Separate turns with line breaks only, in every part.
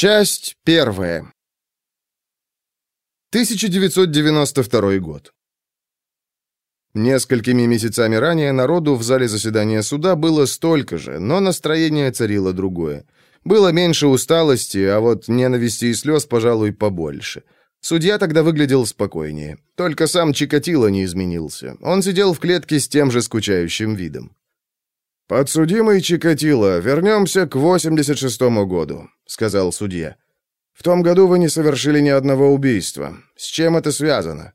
Часть первая. 1992 год. Несколькими месяцами ранее народу в зале заседания суда было столько же, но настроение царило другое. Было меньше усталости, а вот ненависти и слез, пожалуй, побольше. Судья тогда выглядел спокойнее. Только сам Чикатило не изменился. Он сидел в клетке с тем же скучающим видом. «Подсудимый Чикатило, вернемся к 86-му году», — сказал судья. «В том году вы не совершили ни одного убийства. С чем это связано?»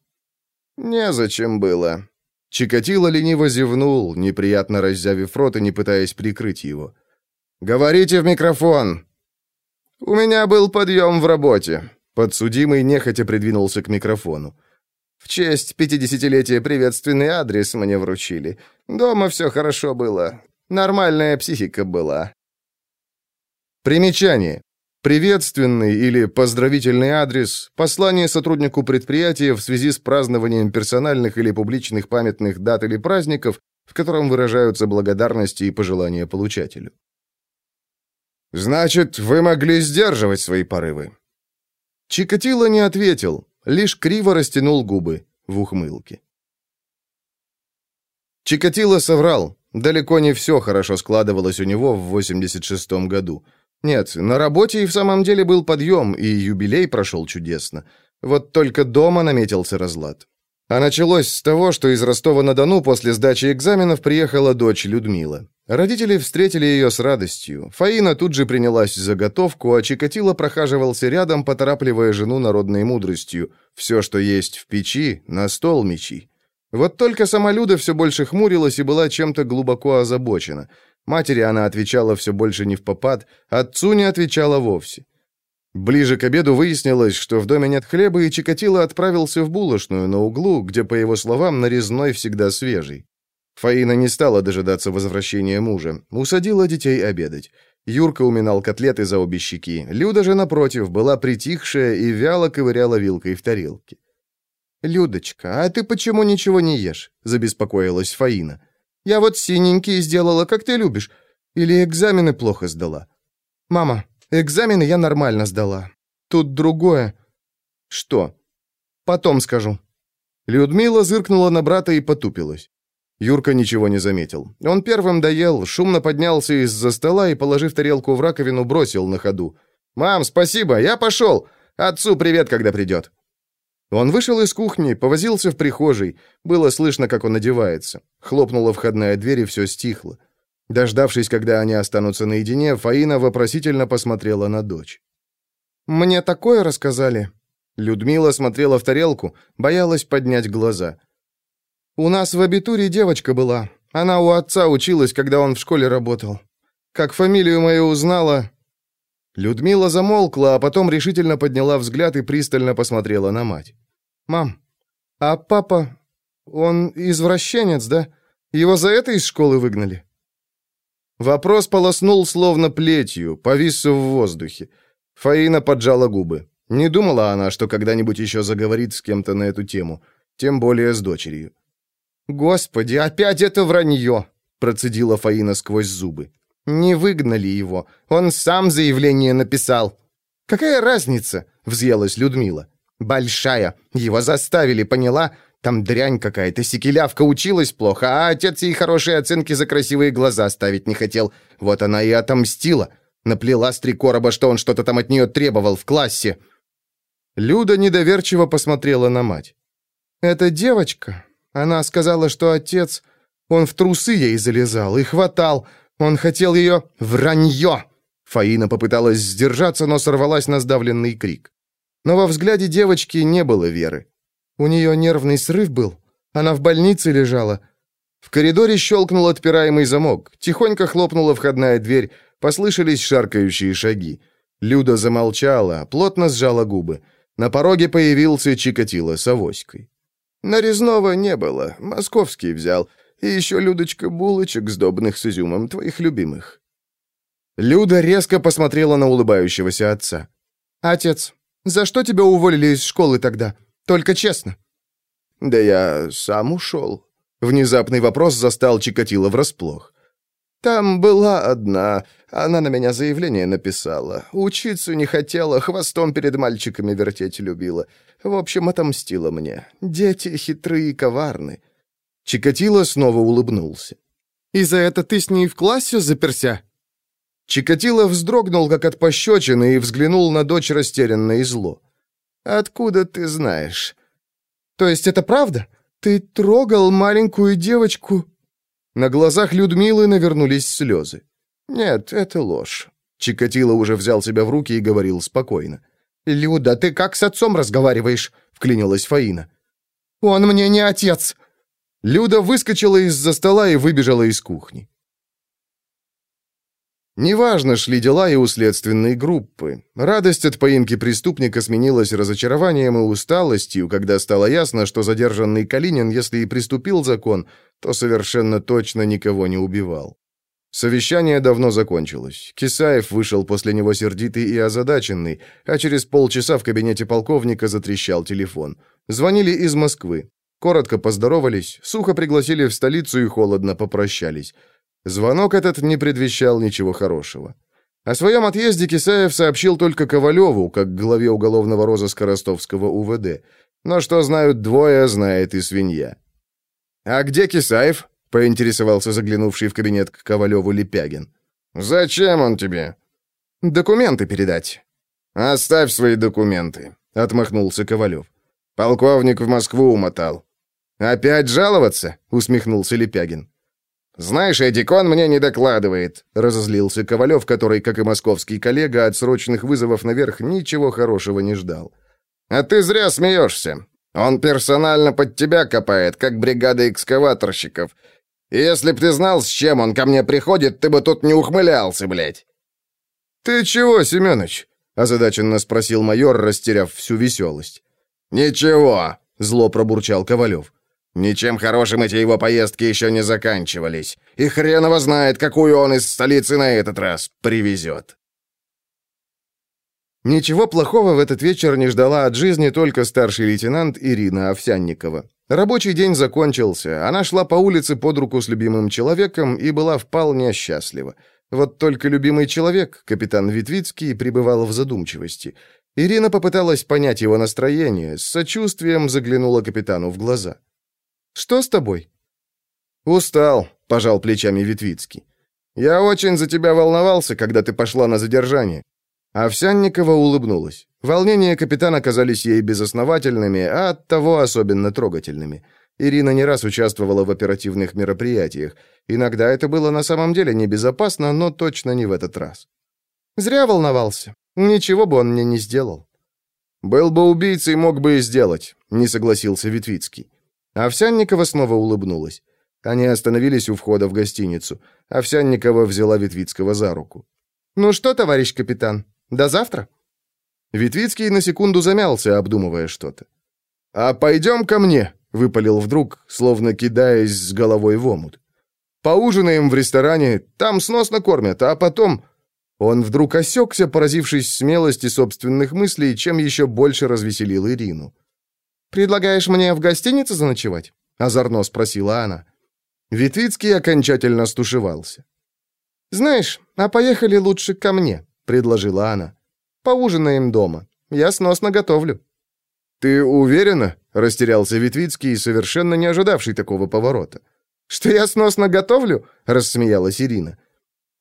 «Незачем было». Чикатило лениво зевнул, неприятно раззявив рот и не пытаясь прикрыть его. «Говорите в микрофон!» «У меня был подъем в работе». Подсудимый нехотя придвинулся к микрофону. «В честь пятидесятилетия приветственный адрес мне вручили. Дома все хорошо было. Нормальная психика была. Примечание. Приветственный или поздравительный адрес – послание сотруднику предприятия в связи с празднованием персональных или публичных памятных дат или праздников, в котором выражаются благодарности и пожелания получателю. «Значит, вы могли сдерживать свои порывы?» Чикатило не ответил, лишь криво растянул губы в ухмылке. Чикатило соврал. Далеко не все хорошо складывалось у него в 86-м году. Нет, на работе и в самом деле был подъем, и юбилей прошел чудесно. Вот только дома наметился разлад. А началось с того, что из Ростова-на-Дону после сдачи экзаменов приехала дочь Людмила. Родители встретили ее с радостью. Фаина тут же принялась за готовку, а Чикатило прохаживался рядом, поторапливая жену народной мудростью. «Все, что есть в печи, на стол мечи». Вот только сама Люда все больше хмурилась и была чем-то глубоко озабочена. Матери она отвечала все больше не в попад, отцу не отвечала вовсе. Ближе к обеду выяснилось, что в доме нет хлеба, и Чикатило отправился в булочную на углу, где, по его словам, нарезной всегда свежий. Фаина не стала дожидаться возвращения мужа, усадила детей обедать. Юрка уминал котлеты за обе щеки. Люда же, напротив, была притихшая и вяло ковыряла вилкой в тарелке. «Людочка, а ты почему ничего не ешь?» — забеспокоилась Фаина. «Я вот синенькие сделала, как ты любишь. Или экзамены плохо сдала?» «Мама, экзамены я нормально сдала. Тут другое». «Что?» «Потом скажу». Людмила зыркнула на брата и потупилась. Юрка ничего не заметил. Он первым доел, шумно поднялся из-за стола и, положив тарелку в раковину, бросил на ходу. «Мам, спасибо, я пошел! Отцу привет, когда придет!» Он вышел из кухни, повозился в прихожей. Было слышно, как он одевается. Хлопнула входная дверь, и все стихло. Дождавшись, когда они останутся наедине, Фаина вопросительно посмотрела на дочь. «Мне такое рассказали?» Людмила смотрела в тарелку, боялась поднять глаза. «У нас в абитуре девочка была. Она у отца училась, когда он в школе работал. Как фамилию мою узнала...» Людмила замолкла, а потом решительно подняла взгляд и пристально посмотрела на мать. «Мам, а папа, он извращенец, да? Его за это из школы выгнали?» Вопрос полоснул словно плетью, повис в воздухе. Фаина поджала губы. Не думала она, что когда-нибудь еще заговорит с кем-то на эту тему, тем более с дочерью. «Господи, опять это вранье!» процедила Фаина сквозь зубы. «Не выгнали его. Он сам заявление написал». «Какая разница?» — взъелась Людмила. Большая. Его заставили, поняла? Там дрянь какая-то, секелявка училась плохо, а отец ей хорошие оценки за красивые глаза ставить не хотел. Вот она и отомстила. Наплела с три короба, что он что-то там от нее требовал в классе. Люда недоверчиво посмотрела на мать. «Это девочка. Она сказала, что отец... Он в трусы ей залезал и хватал. Он хотел ее... Вранье!» Фаина попыталась сдержаться, но сорвалась на сдавленный крик. Но во взгляде девочки не было веры. У нее нервный срыв был. Она в больнице лежала. В коридоре щелкнул отпираемый замок. Тихонько хлопнула входная дверь. Послышались шаркающие шаги. Люда замолчала, плотно сжала губы. На пороге появился Чикатило с авоськой. «Нарезного не было. Московский взял. И еще, Людочка, булочек сдобных с изюмом, твоих любимых». Люда резко посмотрела на улыбающегося отца. «Отец, за что тебя уволили из школы тогда? Только честно». «Да я сам ушел». Внезапный вопрос застал Чикатило врасплох. Там была одна. Она на меня заявление написала. Учиться не хотела, хвостом перед мальчиками вертеть любила. В общем, отомстила мне. Дети хитрые и коварны». Чикатило снова улыбнулся.
«И за это ты с ней в классе заперся?»
Чикатило вздрогнул, как от пощечины, и взглянул на дочь растерянно и зло. «Откуда ты знаешь?»
«То есть это правда? Ты трогал маленькую девочку?»
На глазах Людмилы навернулись слезы. «Нет, это ложь». Чикатило уже взял себя в руки и говорил спокойно.
«Люда, ты как с отцом разговариваешь?» — вклинилась Фаина. «Он мне не отец!»
Люда выскочила из-за стола и выбежала из кухни. Неважно, шли дела и у следственной группы. Радость от поимки преступника сменилась разочарованием и усталостью, когда стало ясно, что задержанный Калинин, если и приступил закон, то совершенно точно никого не убивал. Совещание давно закончилось. Кисаев вышел после него сердитый и озадаченный, а через полчаса в кабинете полковника затрещал телефон. Звонили из Москвы. Коротко поздоровались, сухо пригласили в столицу и холодно попрощались. Звонок этот не предвещал ничего хорошего. О своем отъезде Кисаев сообщил только Ковалеву, как главе уголовного розыска ростовского УВД. Но что знают двое, знает и свинья. «А где Кисаев?» — поинтересовался заглянувший в кабинет к Ковалеву Лепягин. «Зачем он тебе?» «Документы передать». «Оставь свои документы», — отмахнулся Ковалев. «Полковник в Москву умотал». «Опять жаловаться?» — усмехнулся Лепягин. «Знаешь, Эдик, он мне не докладывает», — разозлился Ковалев, который, как и московский коллега, от срочных вызовов наверх ничего хорошего не ждал. «А ты зря смеешься. Он персонально под тебя копает, как бригада экскаваторщиков. И если б ты знал, с чем он ко мне приходит, ты бы тут не ухмылялся, блядь». «Ты чего, Семёныч?» — озадаченно спросил майор, растеряв всю веселость. «Ничего», — зло пробурчал Ковалев. Ничем хорошим эти его поездки еще не заканчивались. И хрен его знает, какую он из столицы на этот раз привезет. Ничего плохого в этот вечер не ждала от жизни только старший лейтенант Ирина Овсянникова. Рабочий день закончился, она шла по улице под руку с любимым человеком и была вполне счастлива. Вот только любимый человек, капитан Витвицкий, пребывал в задумчивости. Ирина попыталась понять его настроение, с сочувствием заглянула капитану в глаза. Что с тобой?» «Устал», — пожал плечами Витвицкий. «Я очень за тебя волновался, когда ты пошла на задержание». Овсянникова улыбнулась. Волнения капитана казались ей безосновательными, а оттого особенно трогательными. Ирина не раз участвовала в оперативных мероприятиях. Иногда это было на самом деле небезопасно, но точно не в этот раз. «Зря волновался. Ничего бы он мне не сделал». «Был бы убийцей, мог бы и сделать», — не согласился Витвицкий. Овсянникова снова улыбнулась. Они остановились у входа в гостиницу. Овсянникова взяла Витвицкого за руку. «Ну что, товарищ капитан, до завтра?» Витвицкий на секунду замялся, обдумывая что-то. «А пойдем ко мне», — выпалил вдруг, словно кидаясь с головой в омут. «Поужинаем в ресторане, там сносно кормят, а потом...» Он вдруг осекся, поразившись смелости собственных мыслей, чем еще больше развеселил Ирину. «Предлагаешь мне в гостинице заночевать?» — озорно спросила она. Витвицкий окончательно стушевался. «Знаешь, а поехали лучше ко мне», — предложила она. «Поужинаем дома. Я сносно готовлю». «Ты уверена?» — растерялся Витвицкий, совершенно не ожидавший такого поворота. «Что я сносно готовлю?» — рассмеялась Ирина.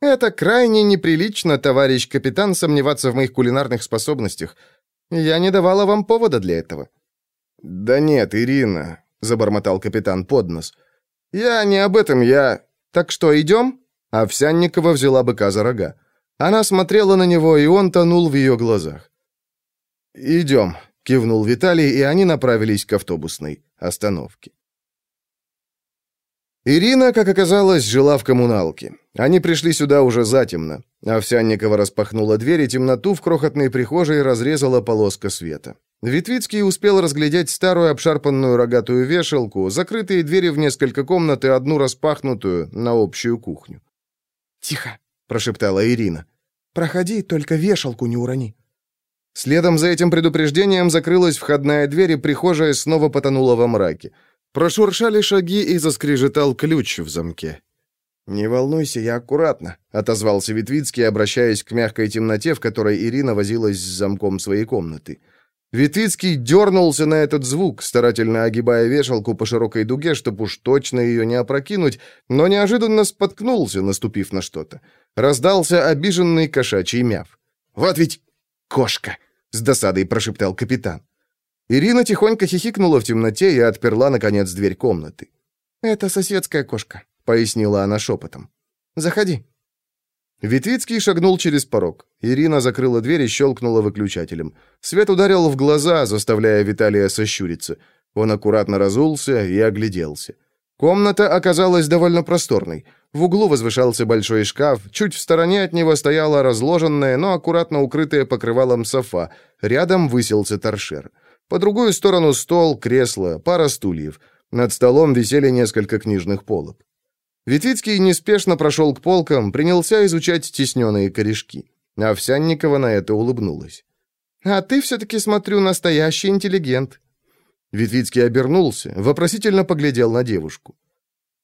«Это крайне неприлично, товарищ капитан, сомневаться в моих кулинарных способностях. Я не давала вам повода для этого». «Да нет, Ирина», — забормотал капитан под нос. «Я не об этом, я...» «Так что, идем?» Овсянникова взяла быка за рога. Она смотрела на него, и он тонул в ее глазах. «Идем», — кивнул Виталий, и они направились к автобусной остановке. Ирина, как оказалось, жила в коммуналке. Они пришли сюда уже затемно. Овсянникова распахнула дверь, и темноту в крохотной прихожей разрезала полоска света. Витвицкий успел разглядеть старую обшарпанную рогатую вешалку, закрытые двери в несколько комнат и одну распахнутую на общую кухню.
«Тихо!» — прошептала Ирина. «Проходи, только вешалку не урони».
Следом за этим предупреждением закрылась входная дверь, и прихожая снова потонула во мраке. Прошуршали шаги и заскрежетал ключ в замке. «Не волнуйся, я аккуратно», — отозвался Витвицкий, обращаясь к мягкой темноте, в которой Ирина возилась с замком своей комнаты. Витвицкий дернулся на этот звук, старательно огибая вешалку по широкой дуге, чтобы уж точно ее не опрокинуть, но неожиданно споткнулся, наступив на что-то. Раздался обиженный кошачий мяв. «Вот ведь кошка!» — с досадой прошептал капитан. Ирина тихонько хихикнула в темноте и отперла, наконец, дверь комнаты.
«Это соседская кошка», — пояснила она шепотом. «Заходи».
Витвицкий шагнул через порог. Ирина закрыла дверь и щелкнула выключателем. Свет ударил в глаза, заставляя Виталия сощуриться. Он аккуратно разулся и огляделся. Комната оказалась довольно просторной. В углу возвышался большой шкаф, чуть в стороне от него стояла разложенная, но аккуратно укрытая покрывалом софа. Рядом высился торшер. По другую сторону стол, кресло, пара стульев. Над столом висели несколько книжных полок. Витвицкий неспешно прошел к полкам, принялся изучать стесненные корешки. Овсянникова на это улыбнулась.
«А ты все-таки, смотрю, настоящий интеллигент».
Витвицкий обернулся, вопросительно поглядел на девушку.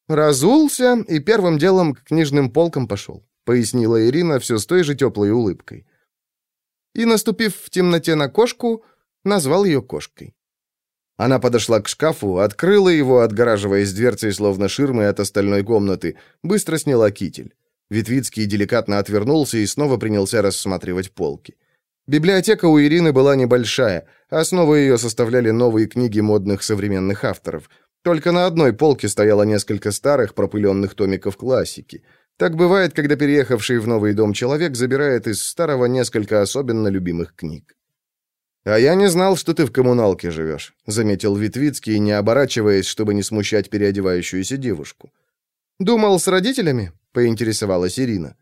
«Разулся и первым делом к книжным полкам пошел», пояснила Ирина все с той же теплой улыбкой. И, наступив в темноте на кошку, назвал ее кошкой.
Она подошла к шкафу, открыла его, отгораживаясь дверцей, словно ширмой от остальной комнаты, быстро сняла китель. Витвицкий деликатно отвернулся и снова принялся рассматривать полки. Библиотека у Ирины была небольшая, основу ее составляли новые книги модных современных авторов. Только на одной полке стояло несколько старых пропыленных томиков классики. Так бывает, когда переехавший в новый дом человек забирает из старого несколько особенно любимых книг. «А я не знал, что ты в коммуналке живешь», — заметил Витвицкий, не оборачиваясь, чтобы не смущать переодевающуюся девушку.
«Думал, с родителями?» — поинтересовалась Ирина.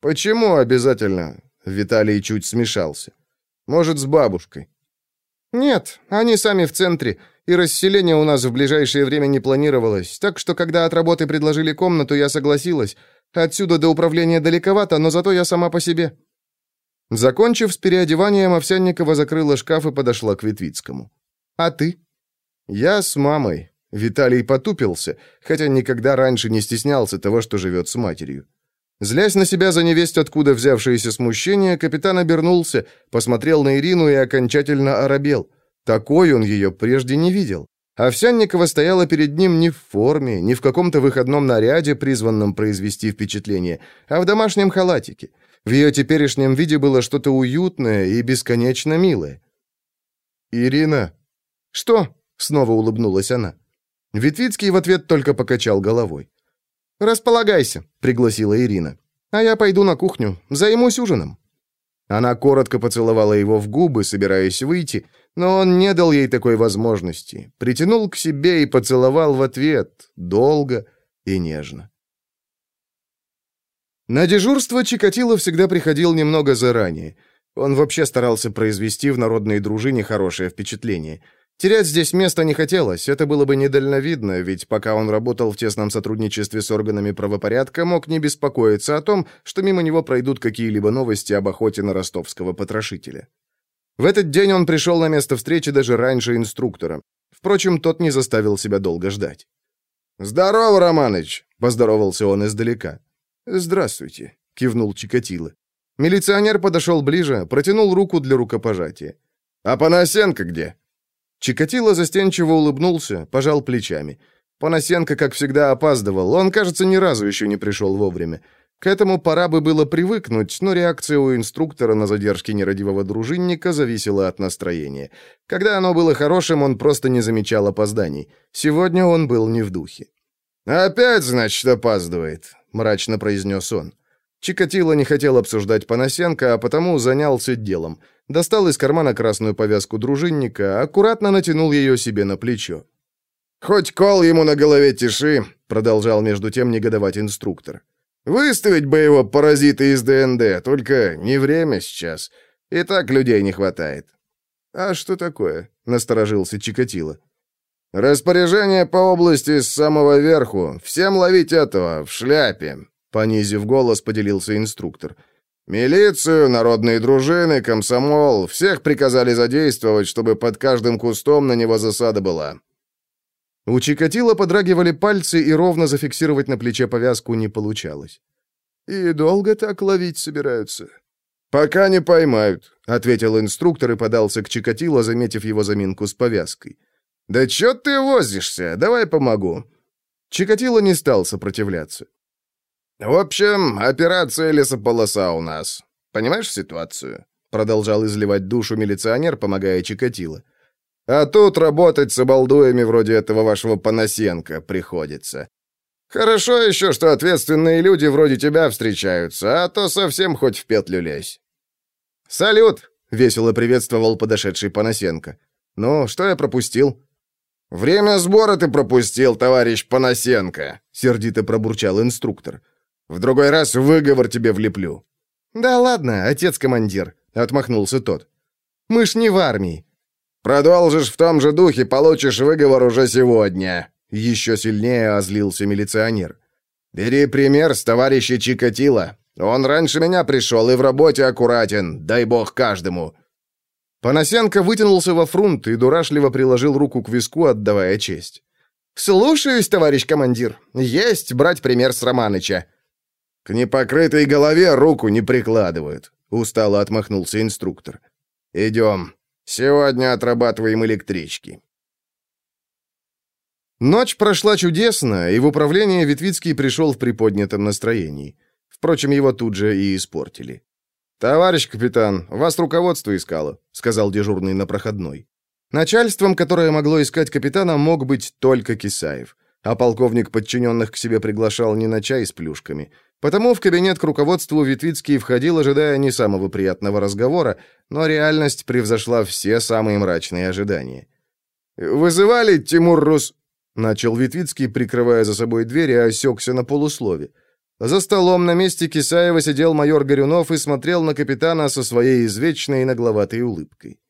«Почему обязательно?» — Виталий чуть смешался. «Может, с бабушкой?»
«Нет, они сами в центре, и расселение у нас в ближайшее время не планировалось, так что, когда от работы предложили комнату, я согласилась. Отсюда до управления далековато, но зато я сама по себе».
Закончив с переодеванием, Овсянникова закрыла шкаф и подошла к Ветвицкому.
«А ты?»
«Я с мамой». Виталий потупился, хотя никогда раньше не стеснялся того, что живет с матерью. Злясь на себя за невесть, откуда взявшееся смущение, капитан обернулся, посмотрел на Ирину и окончательно оробел. Такой он ее прежде не видел. Овсянникова стояла перед ним не в форме, не в каком-то выходном наряде, призванном произвести впечатление, а в домашнем халатике. В ее теперешнем виде было что-то уютное и бесконечно милое. «Ирина!»
«Что?»
— снова улыбнулась она. Витвицкий в ответ только покачал головой.
«Располагайся», — пригласила Ирина. «А я пойду на кухню, займусь ужином».
Она коротко поцеловала его в губы, собираясь выйти, но он не дал ей такой возможности. Притянул к себе и поцеловал в ответ, долго и нежно. На дежурство Чикатило всегда приходил немного заранее. Он вообще старался произвести в народной дружине хорошее впечатление. Терять здесь место не хотелось, это было бы недальновидно, ведь пока он работал в тесном сотрудничестве с органами правопорядка, мог не беспокоиться о том, что мимо него пройдут какие-либо новости об охоте на ростовского потрошителя. В этот день он пришел на место встречи даже раньше инструктора. Впрочем, тот не заставил себя долго ждать. «Здорово, Романыч!» — поздоровался он издалека. «Здравствуйте», — кивнул Чикатило. Милиционер подошел ближе, протянул руку для рукопожатия. «А Панасенко где?» Чикатило застенчиво улыбнулся, пожал плечами. Панасенко, как всегда, опаздывал. Он, кажется, ни разу еще не пришел вовремя. К этому пора бы было привыкнуть, но реакция у инструктора на задержки нерадивого дружинника зависела от настроения. Когда оно было хорошим, он просто не замечал опозданий. Сегодня он был не в духе. «Опять, значит, опаздывает», мрачно произнес он. Чикатило не хотел обсуждать Панасенко, а потому занялся делом. Достал из кармана красную повязку дружинника, аккуратно натянул ее себе на плечо. «Хоть кол ему на голове тиши», — продолжал между тем негодовать инструктор. «Выставить бы его паразиты из ДНД, только не время сейчас. И так людей не хватает». «А что такое?» — насторожился Чикатило. «Распоряжение по области с самого верху. Всем ловить этого, в шляпе», — понизив голос, поделился инструктор. «Милицию, народные дружины, комсомол, всех приказали задействовать, чтобы под каждым кустом на него засада была». У Чикатила подрагивали пальцы, и ровно зафиксировать на плече повязку не получалось.
«И долго так ловить собираются?»
«Пока не поймают», — ответил инструктор и подался к Чикатило, заметив его заминку с повязкой. «Да чё ты возишься? Давай помогу». Чикатило не стал сопротивляться. «В общем, операция лесополоса у нас. Понимаешь ситуацию?» Продолжал изливать душу милиционер, помогая Чикатило. «А тут работать с обалдуями вроде этого вашего Панасенко приходится. Хорошо еще, что ответственные люди вроде тебя встречаются, а то совсем хоть в петлю лезь». «Салют!» — весело приветствовал подошедший Панасенко. «Ну, что я пропустил?» «Время сбора ты пропустил, товарищ Панасенко», — сердито пробурчал инструктор. «В другой раз выговор тебе влеплю».
«Да ладно, отец-командир», — отмахнулся тот. «Мы ж не в армии».
«Продолжишь в том же духе, получишь выговор уже сегодня», — еще сильнее озлился милиционер. «Бери пример с товарища Чикатила. Он раньше меня пришел и в работе аккуратен, дай бог каждому.
Панасенко вытянулся во фрунт и дурашливо приложил руку к виску, отдавая честь. «Слушаюсь, товарищ командир. Есть брать пример с Романыча».
«К непокрытой голове руку не прикладывают», — устало отмахнулся инструктор. «Идем. Сегодня отрабатываем электрички».
Ночь прошла чудесно, и в управление Витвицкий пришел в приподнятом настроении. Впрочем, его тут же и испортили.
«Товарищ капитан, вас руководство искало», — сказал дежурный на проходной.
Начальством, которое могло искать капитана, мог быть только Кисаев. А полковник подчиненных к себе приглашал не на чай с плюшками. Потому в кабинет к руководству Витвицкий входил, ожидая не самого приятного разговора, но реальность превзошла все самые мрачные ожидания.
«Вызывали Тимур Рус...» — начал Витвицкий, прикрывая за собой дверь, и осекся на полуслове.
За столом на месте Кисаева сидел майор Горюнов и смотрел на капитана со своей извечной нагловатой улыбкой.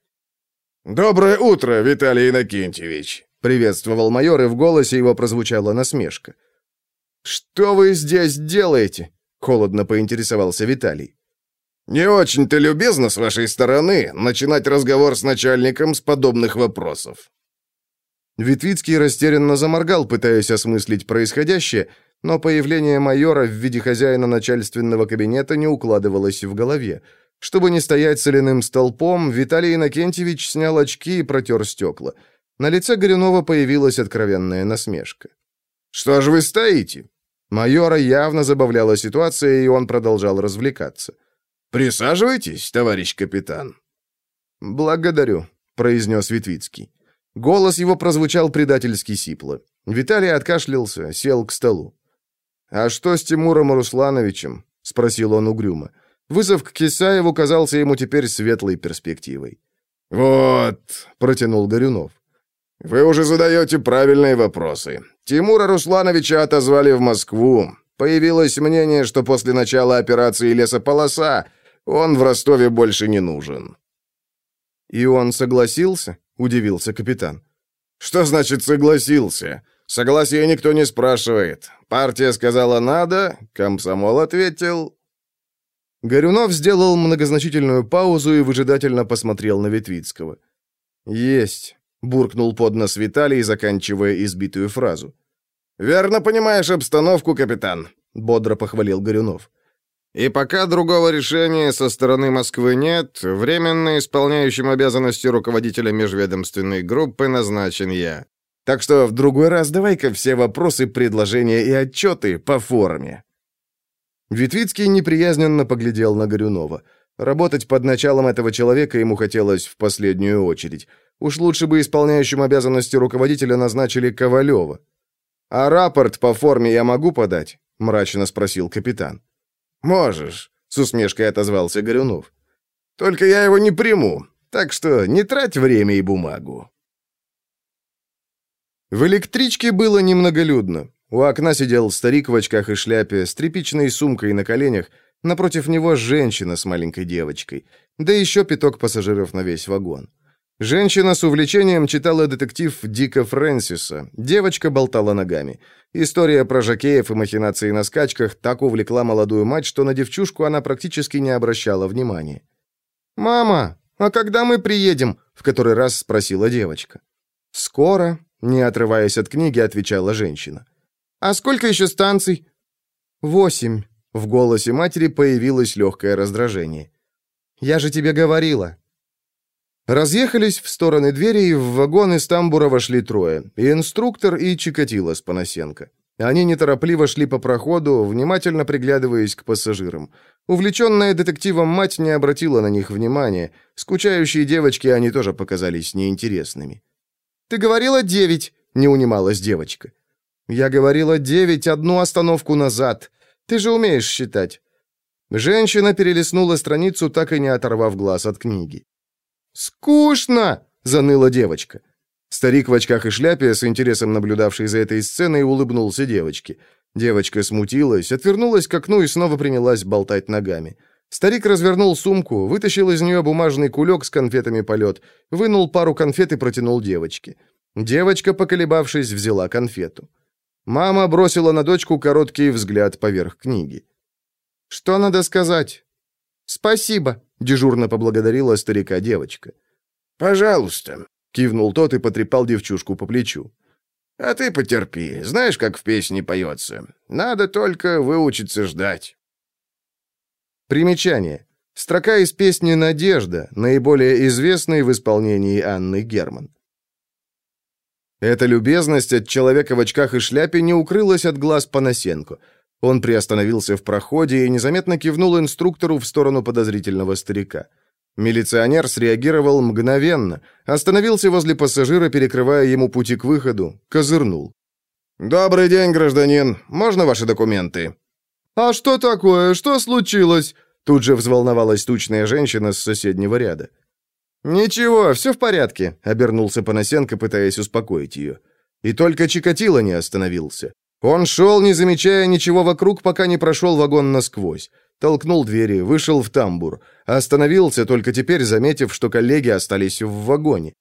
«Доброе утро, Виталий Иннокентьевич!» — приветствовал майор, и в голосе его прозвучала насмешка.
«Что вы здесь делаете?» — холодно поинтересовался Виталий.
«Не очень-то любезно с вашей стороны начинать разговор с начальником с подобных вопросов».
Витвицкий растерянно заморгал, пытаясь осмыслить происходящее, но появление майора в виде хозяина начальственного кабинета не укладывалось в голове. Чтобы не стоять соляным столпом, Виталий Иннокентьевич снял очки и протер стекла. На лице Горюнова появилась откровенная насмешка.
«Что ж вы стоите?»
Майора явно забавляла ситуация, и он продолжал развлекаться.
«Присаживайтесь, товарищ капитан».
«Благодарю», — произнес Витвицкий. Голос его прозвучал предательски сипло. Виталий откашлялся, сел к столу. «А что с Тимуром Руслановичем?» — спросил он угрюмо. Вызов к Кисаеву казался ему теперь светлой перспективой.
«Вот», — протянул Горюнов. «Вы уже задаете правильные вопросы. Тимура Руслановича отозвали в Москву. Появилось мнение, что после начала операции «Лесополоса» он в Ростове больше не нужен».
«И он согласился?» — удивился капитан.
«Что значит «согласился»? Согласия никто не спрашивает. Партия сказала «надо», комсомол ответил...
Горюнов сделал многозначительную паузу и выжидательно посмотрел на Ветвицкого. «Есть», — буркнул под нос Виталий, заканчивая избитую фразу.
«Верно понимаешь обстановку, капитан», —
бодро похвалил Горюнов.
«И пока другого решения со стороны Москвы нет, временно исполняющим обязанности руководителя межведомственной группы назначен я. Так что в другой раз давай-ка все вопросы, предложения и отчеты по форме».
Витвицкий неприязненно поглядел на Горюнова. Работать под началом этого человека ему хотелось в последнюю очередь. Уж лучше бы исполняющим обязанности руководителя назначили Ковалева. «А рапорт по форме я могу подать?» — мрачно спросил капитан.
«Можешь», — с усмешкой отозвался Горюнов. «Только я его не приму, так что не трать время и бумагу».
В электричке было немноголюдно. У окна сидел старик в очках и шляпе, с тряпичной сумкой на коленях, напротив него женщина с маленькой девочкой, да еще пяток пассажиров на весь вагон. Женщина с увлечением читала детектив Дика Фрэнсиса, девочка болтала ногами. История про жакеев и махинации на скачках так увлекла молодую мать, что на девчушку она практически не обращала внимания. «Мама, а когда мы приедем?» — в который раз спросила девочка. «Скоро»,
не отрываясь от книги, отвечала женщина.
«А сколько еще станций?»
«Восемь». В голосе матери появилось легкое раздражение. «Я же тебе говорила». Разъехались в стороны двери, и в вагон из тамбура вошли трое. И инструктор, и Чикатило с Панасенко. Они неторопливо шли по проходу, внимательно приглядываясь к пассажирам. Увлеченная детективом мать не обратила на них внимания. Скучающие девочки они тоже показались неинтересными.
«Ты говорила девять», — не унималась девочка.
«Я говорила девять одну остановку назад. Ты же умеешь считать». Женщина перелистнула страницу, так и не оторвав глаз от книги.
«Скучно!» — заныла девочка.
Старик в очках и шляпе, с интересом наблюдавший за этой сценой, улыбнулся девочке. Девочка смутилась, отвернулась к окну и снова принялась болтать ногами. Старик развернул сумку, вытащил из нее бумажный кулек с конфетами полет, вынул пару конфет и протянул девочке. Девочка, поколебавшись, взяла конфету. Мама бросила на дочку короткий взгляд поверх книги.
«Что надо сказать?»
«Спасибо», — дежурно поблагодарила старика девочка.
«Пожалуйста», — кивнул тот и потрепал девчушку по плечу. «А ты потерпи. Знаешь, как в песне поется? Надо только выучиться ждать».
Примечание. Строка из песни «Надежда», наиболее известной в исполнении Анны Герман. Эта любезность от человека в очках и шляпе не укрылась от глаз Панасенко — он приостановился в проходе и незаметно кивнул инструктору в сторону подозрительного старика. Милиционер среагировал мгновенно, остановился возле пассажира, перекрывая ему пути к выходу, козырнул.
«Добрый день, гражданин. Можно ваши документы?»
«А что такое? Что случилось?»
Тут же взволновалась тучная женщина с соседнего ряда.
«Ничего, все в порядке», —
обернулся Панасенко, пытаясь успокоить ее. И только Чикатило не остановился. Он шел, не замечая ничего вокруг, пока не прошел вагон насквозь. Толкнул двери, вышел в тамбур. Остановился, только теперь заметив, что коллеги остались в вагоне.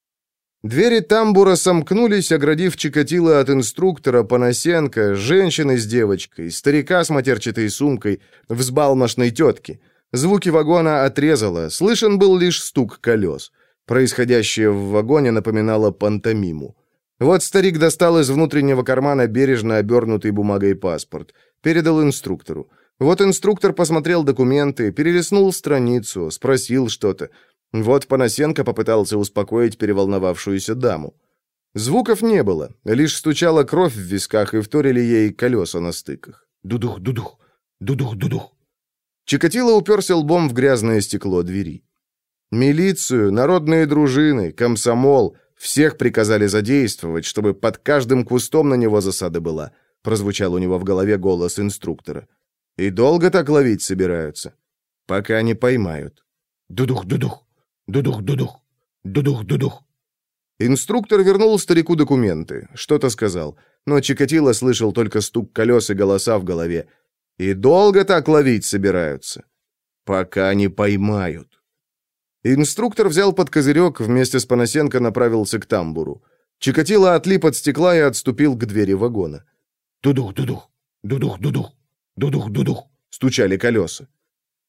Двери тамбура сомкнулись, оградив Чикатило от инструктора, Панасенко, женщины с девочкой, старика с матерчатой сумкой, взбалмошной тетки. Звуки вагона отрезало, слышен был лишь стук колес. Происходящее в вагоне напоминало пантомиму. Вот старик достал из внутреннего кармана бережно обернутый бумагой паспорт. Передал инструктору. Вот инструктор посмотрел документы, перелистнул страницу, спросил что-то. Вот Панасенко попытался успокоить переволновавшуюся даму. Звуков не было, лишь стучала кровь в висках и вторили ей колеса на стыках. Дудух, дудух, дудух, дудух. Чикатило уперся лбом в грязное стекло двери. Милицию, народные дружины, комсомол — всех приказали задействовать, чтобы под каждым кустом на него засада была. Прозвучал у него в голове голос инструктора. И долго так ловить собираются? Пока не поймают. Дудух-дудух, дудух-дудух, дудух-дудух. Инструктор вернул старику документы, что-то сказал, но Чикатило слышал только стук колес и голоса в голове. И долго так ловить собираются? Пока не поймают. Инструктор взял под козырек, вместе с Панасенко направился к тамбуру. Чикатило отлип от стекла и отступил к двери вагона. «Дудух-дудух! Дудух-дудух! Дудух-дудух!» стучали колеса.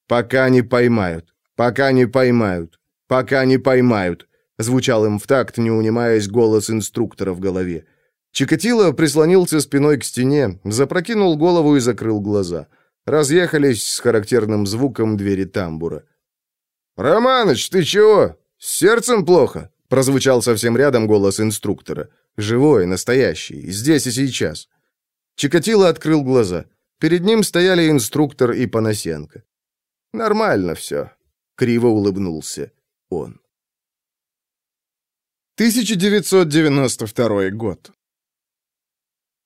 «Пока не поймают! Пока не поймают! Пока не поймают!» звучал им в такт, не унимаясь голос инструктора в голове. Чикатило прислонился спиной к стене, запрокинул голову и закрыл глаза. Разъехались с характерным звуком двери тамбура.
«Романыч, ты чего? С сердцем плохо?»
Прозвучал совсем рядом голос инструктора. Живой, настоящий, здесь и сейчас. Чикатило открыл глаза. Перед ним стояли инструктор и Панасенко. «Нормально все», — криво улыбнулся он. 1992 год.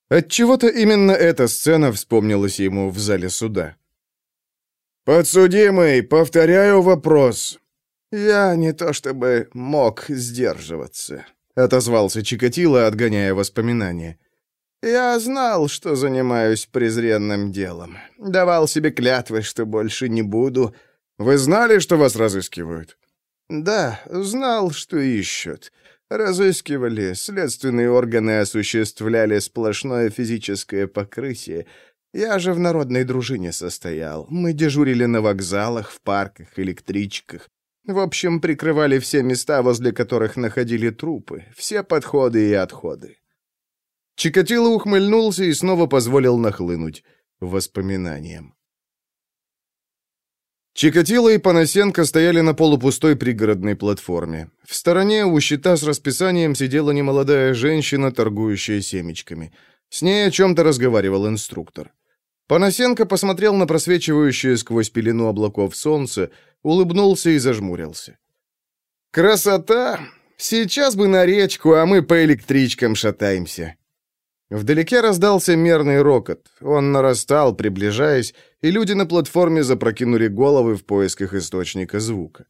Отчего-то именно эта сцена вспомнилась ему в зале суда.
«Подсудимый, повторяю вопрос».
«Я не то чтобы мог сдерживаться», — отозвался Чикатило, отгоняя воспоминания. «Я знал, что занимаюсь презренным делом. Давал себе клятвы, что больше не буду.
Вы знали, что вас разыскивают?»
«Да, знал, что ищут. Разыскивали, следственные органы осуществляли сплошное физическое покрытие». Я же в народной дружине состоял. Мы дежурили на вокзалах, в парках, электричках. В общем, прикрывали все места, возле которых находили трупы, все подходы и отходы. Чикатило ухмыльнулся и снова позволил нахлынуть воспоминаниям. Чикатило и Панасенко стояли на полупустой пригородной платформе. В стороне у щита с расписанием сидела немолодая женщина, торгующая семечками. С ней о чем-то разговаривал инструктор. Панасенко посмотрел на просвечивающее сквозь пелену облаков солнце, улыбнулся и зажмурился. «Красота! Сейчас бы на речку, а мы по электричкам шатаемся». Вдалеке раздался мерный рокот. Он нарастал, приближаясь, и люди на платформе запрокинули головы в поисках источника звука.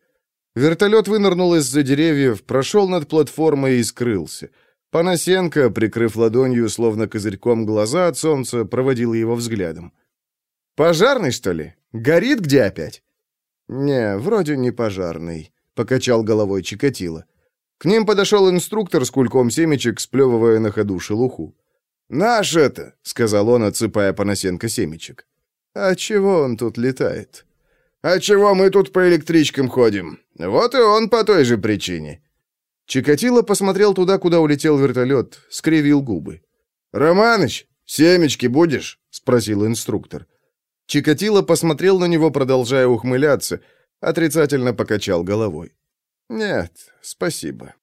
Вертолет вынырнул из-за деревьев, прошел над платформой и скрылся. Панасенко, прикрыв ладонью, словно козырьком глаза от солнца, проводил его взглядом. «Пожарный, что ли? Горит где опять?» «Не, вроде не пожарный», — покачал головой Чикатило. К ним подошел инструктор с кульком семечек, сплевывая на ходу шелуху. «Наш это!» — сказал он, отсыпая Панасенко семечек. «А чего он тут летает?» «А чего мы тут по электричкам ходим? Вот и он по той же причине». Чикатило посмотрел туда, куда улетел вертолет, скривил губы. «Романыч, семечки будешь?» — спросил инструктор. Чикатило посмотрел на него, продолжая ухмыляться, отрицательно покачал головой. «Нет, спасибо».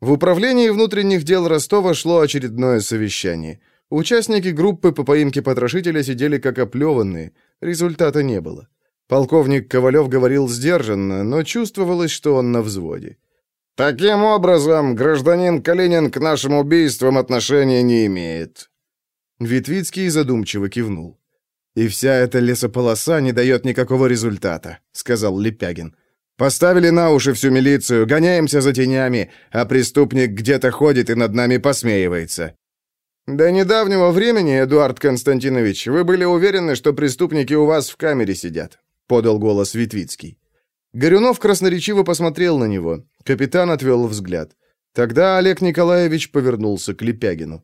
В управлении внутренних дел Ростова шло очередное совещание. Участники группы по поимке потрошителя сидели как оплеванные, результата не было. Полковник Ковалев говорил сдержанно, но чувствовалось, что он на взводе. «Таким образом, гражданин Калинин к нашим убийствам отношения не имеет». Витвицкий задумчиво кивнул. «И вся эта лесополоса не дает никакого результата», — сказал Лепягин. Поставили на уши всю милицию, гоняемся за тенями, а преступник где-то ходит и над нами посмеивается. До недавнего времени, Эдуард Константинович, вы были уверены, что преступники у вас в камере сидят, подал голос Витвицкий. Горюнов красноречиво посмотрел на него. Капитан отвел взгляд. Тогда Олег Николаевич повернулся к Лепягину.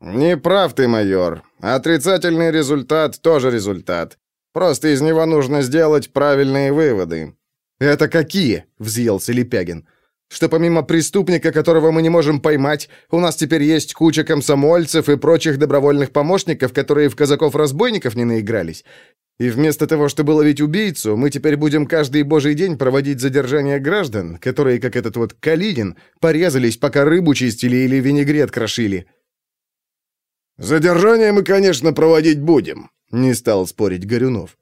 «Не прав ты, майор. Отрицательный результат тоже результат. Просто из него нужно сделать правильные выводы. «Это какие?» — взъелся Лепягин. «Что помимо преступника, которого мы не можем поймать, у нас теперь есть куча комсомольцев и прочих добровольных помощников, которые в казаков-разбойников не наигрались. И вместо того, чтобы ловить убийцу, мы теперь будем каждый божий день проводить задержание граждан, которые, как этот вот Калинин, порезались, пока рыбу чистили или винегрет крошили».
«Задержание мы, конечно, проводить будем», — не стал спорить Горюнов.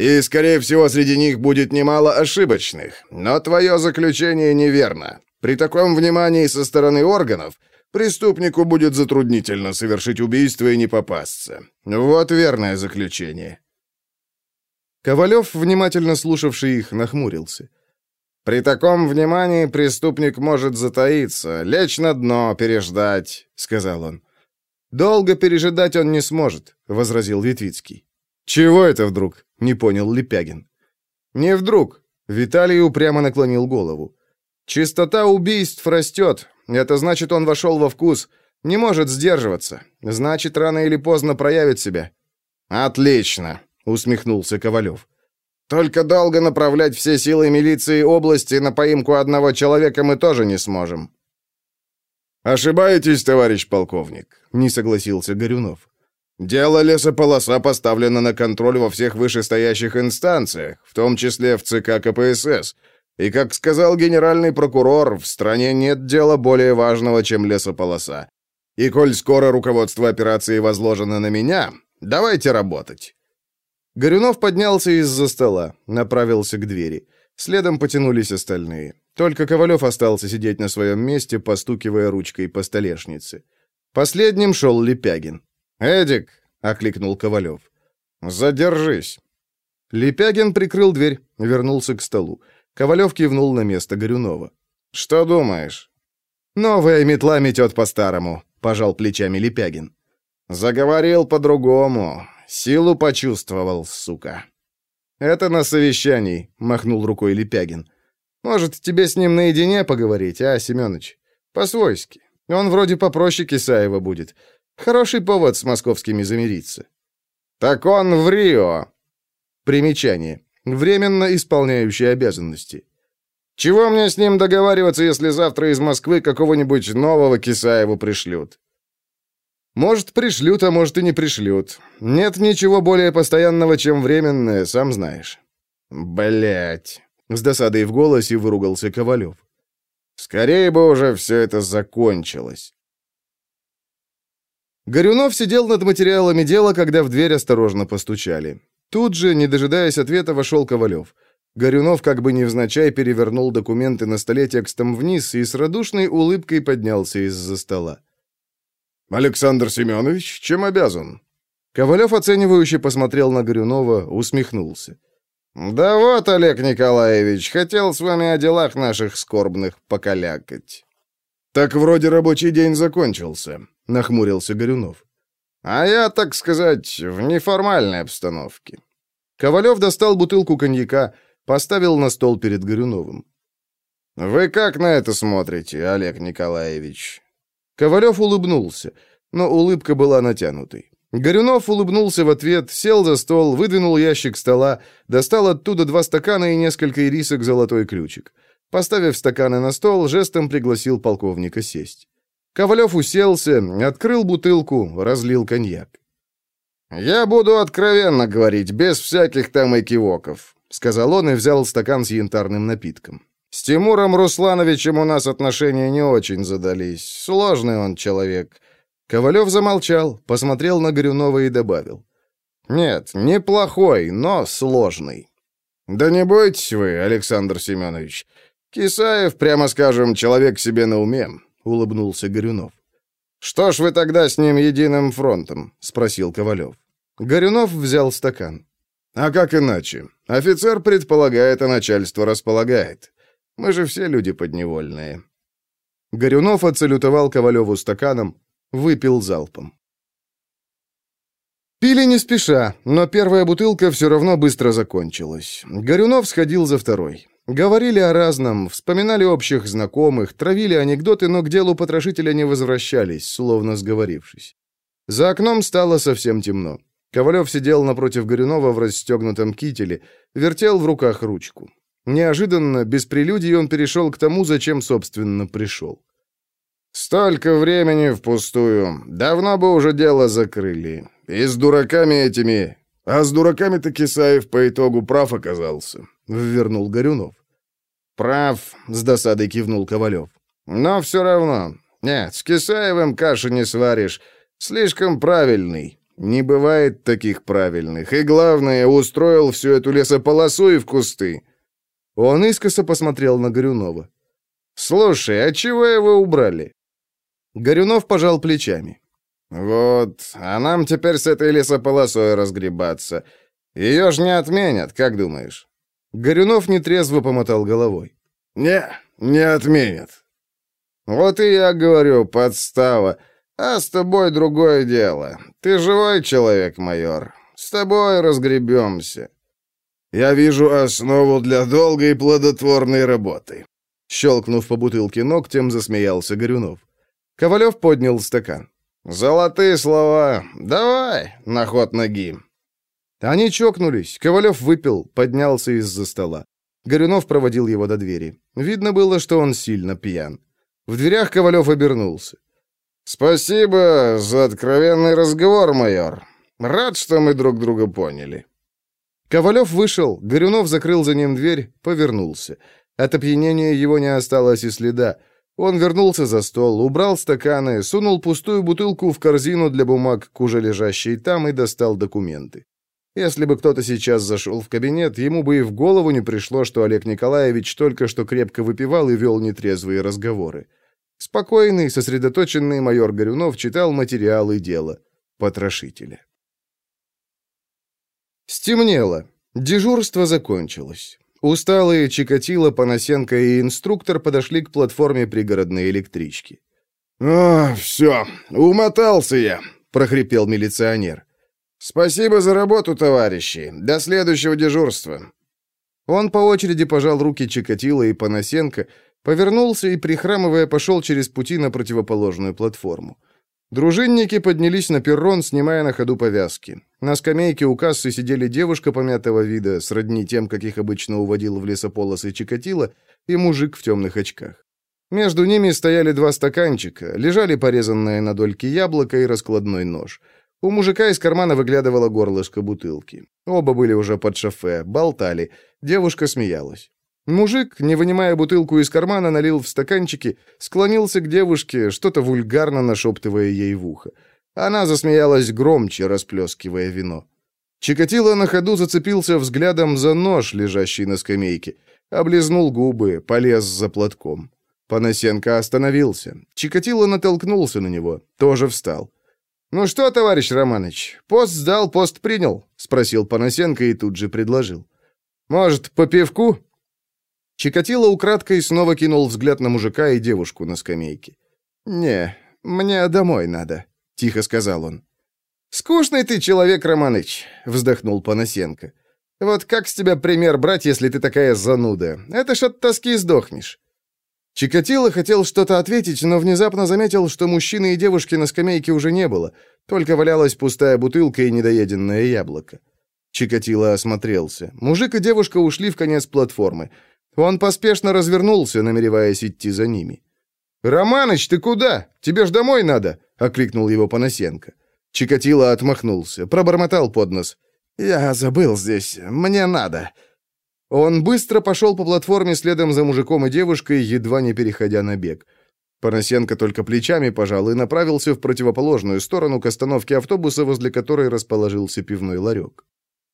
И, скорее всего, среди них будет немало ошибочных. Но твое заключение неверно. При таком внимании со стороны органов преступнику будет затруднительно совершить убийство и не попасться. Вот верное заключение.
Ковалев, внимательно слушавший их, нахмурился.
«При таком внимании преступник может затаиться, лечь на дно, переждать», — сказал он.
«Долго пережидать он не сможет», — возразил Витвицкий. «Чего это вдруг?» — не понял Лепягин. «Не вдруг». Виталий упрямо наклонил голову. «Чистота убийств растет. Это значит, он вошел во вкус. Не может сдерживаться. Значит, рано или поздно проявит себя».
«Отлично», — усмехнулся Ковалев. «Только долго направлять все силы милиции области на поимку одного человека мы тоже не сможем».
«Ошибаетесь, товарищ полковник», — не согласился Горюнов. Дело лесополоса поставлено на контроль во всех вышестоящих инстанциях, в том числе в ЦК КПСС. И, как сказал генеральный прокурор, в стране нет дела более важного, чем лесополоса. И коль скоро руководство операции возложено на меня, давайте работать». Горюнов поднялся из-за стола, направился к двери. Следом потянулись остальные. Только Ковалев остался сидеть на своем месте, постукивая ручкой по столешнице. Последним шел Лепягин. «Эдик!» — окликнул Ковалев. «Задержись!» Лепягин прикрыл дверь, вернулся к столу. Ковалев кивнул на место Горюнова. «Что думаешь?» «Новая метла метет по-старому», — пожал плечами Лепягин. «Заговорил по-другому. Силу почувствовал, сука». «Это на совещании», — махнул рукой Лепягин. «Может, тебе с ним наедине поговорить, а, Семёныч? По-свойски. Он вроде попроще Кисаева будет. Хороший повод с московскими замириться. Так он в Рио. Примечание. Временно исполняющий обязанности.
Чего мне с ним договариваться, если завтра из Москвы какого-нибудь нового Кисаева пришлют?
Может, пришлют, а может и не пришлют. Нет ничего более постоянного, чем временное, сам знаешь.
Блять.
С досадой в голосе выругался Ковалев.
Скорее бы уже все это закончилось.
Горюнов сидел над материалами дела, когда в дверь осторожно постучали. Тут же, не дожидаясь ответа, вошел Ковалев. Горюнов как бы невзначай перевернул документы на столе текстом вниз и с радушной улыбкой поднялся из-за стола.
«Александр Семенович, чем обязан?»
Ковалев оценивающе посмотрел на Горюнова, усмехнулся.
«Да вот, Олег Николаевич, хотел с вами о делах наших скорбных покалякать».
«Так вроде рабочий день закончился», — нахмурился Горюнов.
«А я, так сказать, в неформальной обстановке».
Ковалев достал бутылку коньяка, Поставил на стол перед Горюновым.
«Вы как на это смотрите, Олег Николаевич?»
Ковалев улыбнулся, но улыбка была натянутой. Горюнов улыбнулся в ответ, сел за стол, выдвинул ящик стола, достал оттуда два стакана и несколько ирисок золотой ключик. Поставив стаканы на стол, жестом пригласил полковника сесть. Ковалев уселся, открыл бутылку, разлил коньяк.
«Я буду откровенно говорить, без всяких там экивоков
сказал он и взял стакан с янтарным напитком.
«С Тимуром Руслановичем у нас отношения не очень задались. Сложный он человек».
Ковалев замолчал, посмотрел на Горюнова и добавил.
«Нет, неплохой, но сложный». «Да не бойтесь вы, Александр Семенович. Кисаев, прямо скажем, человек себе на уме», — улыбнулся Горюнов. «Что ж вы тогда с ним единым фронтом?» — спросил Ковалев.
Горюнов взял стакан.
А как иначе? Офицер предполагает, а начальство располагает. Мы же все люди подневольные.
Горюнов отсалютовал Ковалеву стаканом, выпил залпом. Пили не спеша, но первая бутылка все равно быстро закончилась. Горюнов сходил за второй. Говорили о разном, вспоминали общих знакомых, травили анекдоты, но к делу потрошителя не возвращались, словно сговорившись. За окном стало совсем темно. Ковалев сидел напротив Горюнова в расстегнутом кителе, вертел в руках ручку. Неожиданно, без прелюдий, он перешел к тому, зачем, собственно, пришел.
«Столько времени впустую. Давно бы уже дело закрыли. И с дураками этими... А с дураками-то Кисаев по итогу прав оказался», — ввернул Горюнов.
«Прав», — с досадой кивнул Ковалев.
«Но все равно. Нет, с Кисаевым каши не сваришь. Слишком правильный. Не бывает таких правильных. И главное, устроил всю эту лесополосу и в кусты.
Он искоса посмотрел на Горюнова.
«Слушай, а чего его убрали?»
Горюнов пожал плечами.
«Вот, а нам теперь с этой лесополосой разгребаться. Ее ж не отменят, как думаешь?»
Горюнов нетрезво помотал головой.
«Не, не отменят». «Вот и я говорю, подстава. А с тобой другое дело. Ты живой человек, майор. С тобой разгребемся. Я вижу основу для долгой плодотворной работы.
Щелкнув по бутылке ногтем, засмеялся Горюнов. Ковалев поднял стакан.
«Золотые слова. Давай, на ход ноги».
Они чокнулись. Ковалев выпил, поднялся из-за стола. Горюнов проводил его до двери. Видно было, что он сильно пьян. В дверях Ковалев обернулся.
«Спасибо за откровенный разговор, майор. Рад, что мы друг друга поняли».
Ковалев вышел, Горюнов закрыл за ним дверь, повернулся. От опьянения его не осталось и следа. Он вернулся за стол, убрал стаканы, сунул пустую бутылку в корзину для бумаг к уже лежащей там и достал документы. Если бы кто-то сейчас зашел в кабинет, ему бы и в голову не пришло, что Олег Николаевич только что крепко выпивал и вел нетрезвые разговоры. Спокойный, сосредоточенный майор Горюнов читал материалы дела потрошителя. Стемнело. Дежурство закончилось. Усталые Чикатило, Панасенко и инструктор подошли к платформе пригородной электрички.
«О, все, умотался я», — прохрипел милиционер. «Спасибо за работу, товарищи. До следующего дежурства».
Он по очереди пожал руки Чикатило и Панасенко, Повернулся и, прихрамывая, пошел через пути на противоположную платформу. Дружинники поднялись на перрон, снимая на ходу повязки. На скамейке у кассы сидели девушка помятого вида, сродни тем, каких обычно уводил в лесополосы Чикатило, и мужик в темных очках. Между ними стояли два стаканчика, лежали порезанные на дольки яблоко и раскладной нож. У мужика из кармана выглядывало горлышко бутылки. Оба были уже под шофе, болтали. Девушка смеялась. Мужик, не вынимая бутылку из кармана, налил в стаканчики, склонился к девушке, что-то вульгарно нашептывая ей в ухо. Она засмеялась громче, расплескивая вино. Чикатило на ходу зацепился взглядом за нож, лежащий на скамейке. Облизнул губы, полез за платком. Панасенко остановился. Чикатило натолкнулся на него, тоже встал. «Ну что, товарищ Романыч, пост сдал, пост принял?» — спросил Панасенко и тут же предложил. «Может, по пивку?» Чикатило украдкой снова кинул взгляд на мужика и девушку на скамейке. «Не, мне домой надо», — тихо сказал он. «Скучный ты человек, Романыч», — вздохнул Панасенко. «Вот как с тебя пример брать, если ты такая зануда? Это ж от тоски сдохнешь». Чикатило хотел что-то ответить, но внезапно заметил, что мужчины и девушки на скамейке уже не было, только валялась пустая бутылка и недоеденное яблоко. Чикатило осмотрелся. Мужик и девушка ушли в конец платформы. Он поспешно развернулся, намереваясь идти за ними. «Романыч, ты куда? Тебе ж домой надо!» — окликнул его Панасенко. Чикатило отмахнулся, пробормотал под нос. «Я забыл здесь. Мне надо». Он быстро пошел по платформе следом за мужиком и девушкой, едва не переходя на бег. Панасенко только плечами пожал и направился в противоположную сторону к остановке автобуса, возле которой расположился пивной ларек.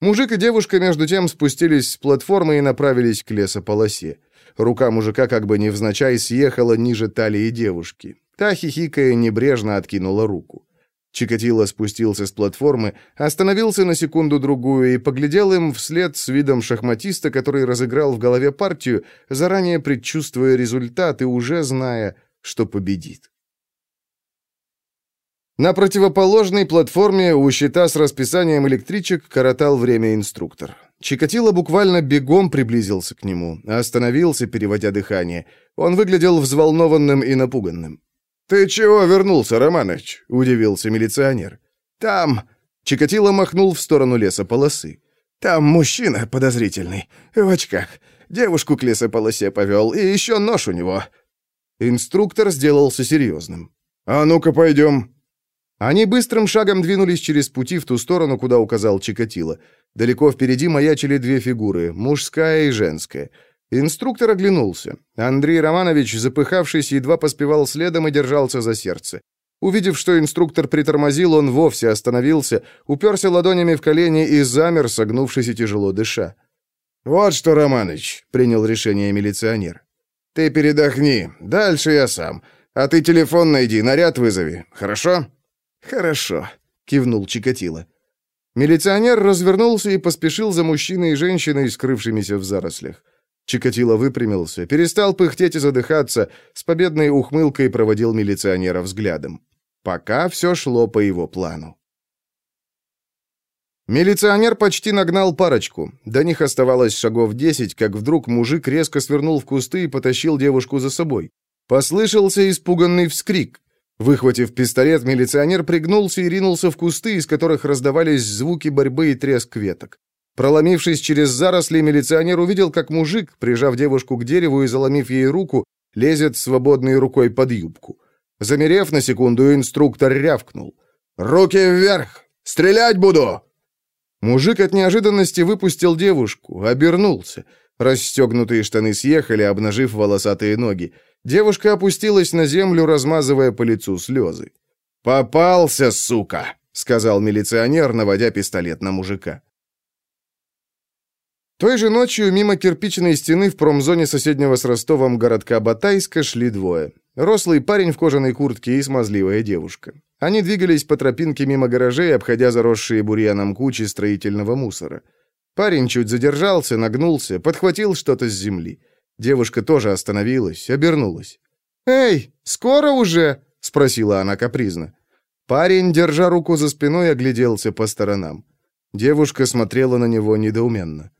Мужик и девушка между тем спустились с платформы и направились к лесополосе. Рука мужика как бы невзначай съехала ниже талии девушки. Та, хихикая, небрежно откинула руку. Чикатило спустился с платформы, остановился на секунду-другую и поглядел им вслед с видом шахматиста, который разыграл в голове партию, заранее предчувствуя результат и уже зная, что победит. На противоположной платформе у щита с расписанием электричек коротал время инструктор. Чикатило буквально бегом приблизился к нему, остановился, переводя дыхание. Он выглядел взволнованным и напуганным. «Ты чего вернулся, Романыч?» — удивился милиционер. «Там...» — Чикатило махнул в сторону лесополосы. «Там мужчина подозрительный, в очках. Девушку к лесополосе повел, и еще нож у него». Инструктор сделался серьезным. «А ну-ка, пойдем». Они быстрым шагом двинулись через пути в ту сторону, куда указал Чикатило. Далеко впереди маячили две фигуры, мужская и женская — Инструктор оглянулся. Андрей Романович, запыхавшись, едва поспевал следом и держался за сердце. Увидев, что инструктор притормозил, он вовсе остановился, уперся ладонями в колени и замер, согнувшись и тяжело дыша. «Вот что, Романыч», — принял решение милиционер. «Ты передохни, дальше я сам. А ты телефон найди, наряд вызови, хорошо?» «Хорошо», — кивнул Чикатило. Милиционер развернулся и поспешил за мужчиной и женщиной, скрывшимися в зарослях. Чикатило выпрямился, перестал пыхтеть и задыхаться, с победной ухмылкой проводил милиционера взглядом. Пока все шло по его плану. Милиционер почти нагнал парочку. До них оставалось шагов десять, как вдруг мужик резко свернул в кусты и потащил девушку за собой. Послышался испуганный вскрик. Выхватив пистолет, милиционер пригнулся и ринулся в кусты, из которых раздавались звуки борьбы и треск веток. Проломившись через заросли, милиционер увидел, как мужик, прижав девушку к дереву и заломив ей руку, лезет свободной рукой под юбку. Замерев на секунду, инструктор рявкнул. «Руки вверх! Стрелять буду!» Мужик от неожиданности выпустил девушку, обернулся. Расстегнутые штаны съехали, обнажив волосатые ноги. Девушка опустилась на землю, размазывая по лицу слезы. «Попался, сука!» — сказал милиционер, наводя пистолет на мужика. Той же ночью мимо кирпичной стены в промзоне соседнего с Ростовом городка Батайска шли двое. Рослый парень в кожаной куртке и смазливая девушка. Они двигались по тропинке мимо гаражей, обходя заросшие бурьяном кучи строительного мусора. Парень чуть задержался, нагнулся, подхватил что-то с земли. Девушка тоже остановилась, обернулась. «Эй, скоро уже?» — спросила она капризно. Парень, держа руку за спиной, огляделся по сторонам. Девушка смотрела на него недоуменно.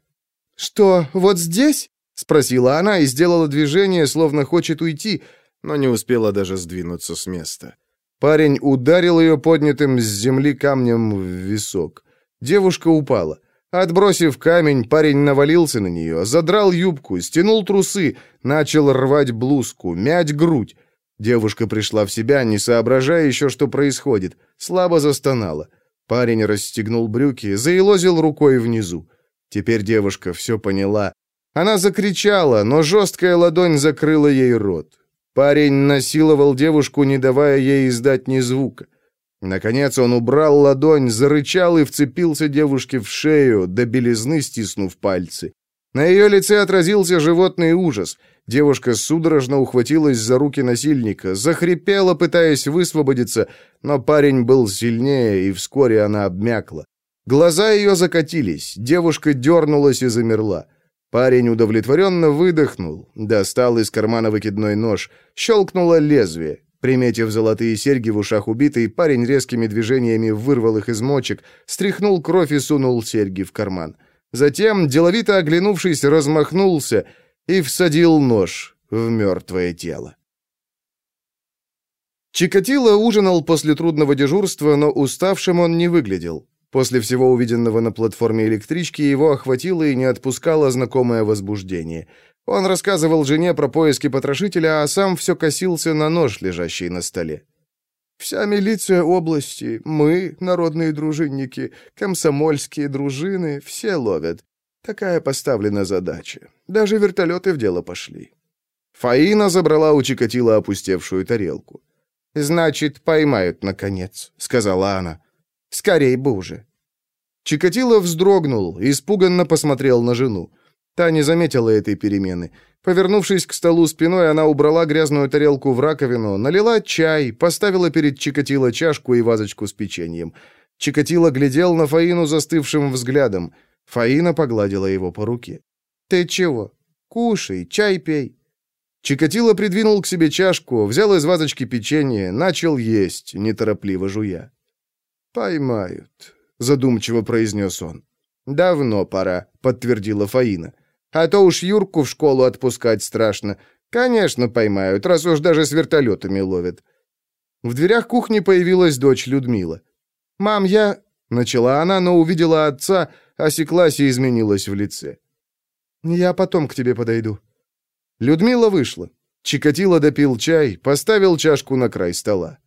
«Что, вот здесь?» — спросила она и сделала движение, словно хочет уйти, но не успела даже сдвинуться с места. Парень ударил ее поднятым с земли камнем в висок. Девушка упала. Отбросив камень, парень навалился на нее, задрал юбку, стянул трусы, начал рвать блузку, мять грудь. Девушка пришла в себя, не соображая еще, что происходит. Слабо застонала. Парень расстегнул брюки, заилозил рукой внизу. Теперь девушка все поняла. Она закричала, но жесткая ладонь закрыла ей рот. Парень насиловал девушку, не давая ей издать ни звука. Наконец он убрал ладонь, зарычал и вцепился девушке в шею, до белизны стиснув пальцы. На ее лице отразился животный ужас. Девушка судорожно ухватилась за руки насильника, захрипела, пытаясь высвободиться, но парень был сильнее, и вскоре она обмякла. Глаза ее закатились, девушка дернулась и замерла. Парень удовлетворенно выдохнул, достал из кармана выкидной нож, щелкнуло лезвие. Приметив золотые серьги в ушах убитой, парень резкими движениями вырвал их из мочек, стряхнул кровь и сунул серьги в карман. Затем, деловито оглянувшись, размахнулся и всадил нож в мертвое тело. Чикатило ужинал после трудного дежурства, но уставшим он не выглядел. После всего увиденного на платформе электрички его охватило и не отпускало знакомое возбуждение. Он рассказывал жене про поиски потрошителя, а сам все косился на нож, лежащий на столе. «Вся милиция области, мы, народные дружинники, комсомольские дружины, все ловят. Такая поставлена задача. Даже вертолеты в дело пошли». Фаина забрала у Чикатила опустевшую тарелку. «Значит, поймают, наконец», — сказала она. Скорей бы уже. Чикатило вздрогнул, испуганно посмотрел на жену. Та не заметила этой перемены. Повернувшись к столу спиной, она убрала грязную тарелку в раковину, налила чай, поставила перед Чикатило чашку и вазочку с печеньем. Чикатило глядел на Фаину застывшим взглядом. Фаина погладила его по руке. «Ты чего? Кушай, чай пей». Чикатило придвинул к себе чашку, взял из вазочки печенье, начал есть, неторопливо жуя. «Поймают», — задумчиво произнес он. «Давно пора», — подтвердила Фаина. «А то уж Юрку в школу отпускать страшно. Конечно, поймают, раз уж даже с вертолетами ловят». В дверях кухни появилась дочь Людмила. «Мам, я...» — начала она, но увидела отца, осеклась и изменилась в лице. «Я потом к тебе подойду». Людмила вышла. Чикатило допил чай, поставил чашку на край стола.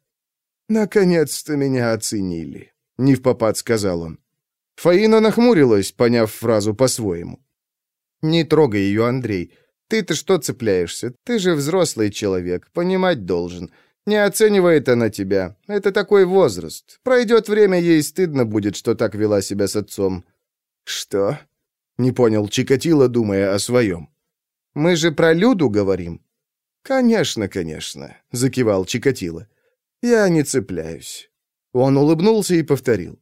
«Наконец-то меня оценили», — не в попад сказал он. Фаина нахмурилась, поняв фразу по-своему. «Не трогай ее, Андрей. Ты-то что цепляешься? Ты же взрослый человек, понимать должен. Не оценивает она тебя. Это такой возраст. Пройдет время, ей стыдно будет, что так вела себя с отцом». «Что?» — не понял Чикатило, думая о своем. «Мы же про Люду говорим». «Конечно, конечно», — закивал Чикатило. Я не цепляюсь. Он улыбнулся и повторил.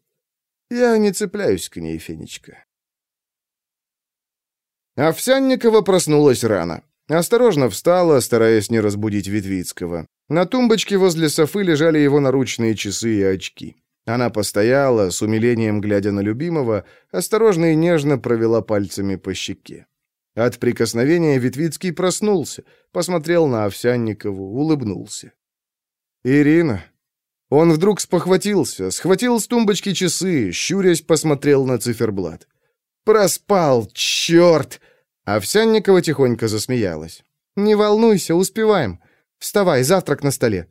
Я не цепляюсь к ней, Фенечка. Овсянникова проснулась рано. Осторожно встала, стараясь не разбудить Витвицкого. На тумбочке возле Софы лежали его наручные часы и очки. Она постояла, с умилением глядя на любимого, осторожно и нежно провела пальцами по щеке. От прикосновения Витвицкий проснулся, посмотрел на Овсянникову, улыбнулся. «Ирина». Он вдруг спохватился, схватил с тумбочки часы, щурясь посмотрел на циферблат. «Проспал, черт!» Овсянникова тихонько засмеялась. «Не волнуйся, успеваем. Вставай, завтрак на столе».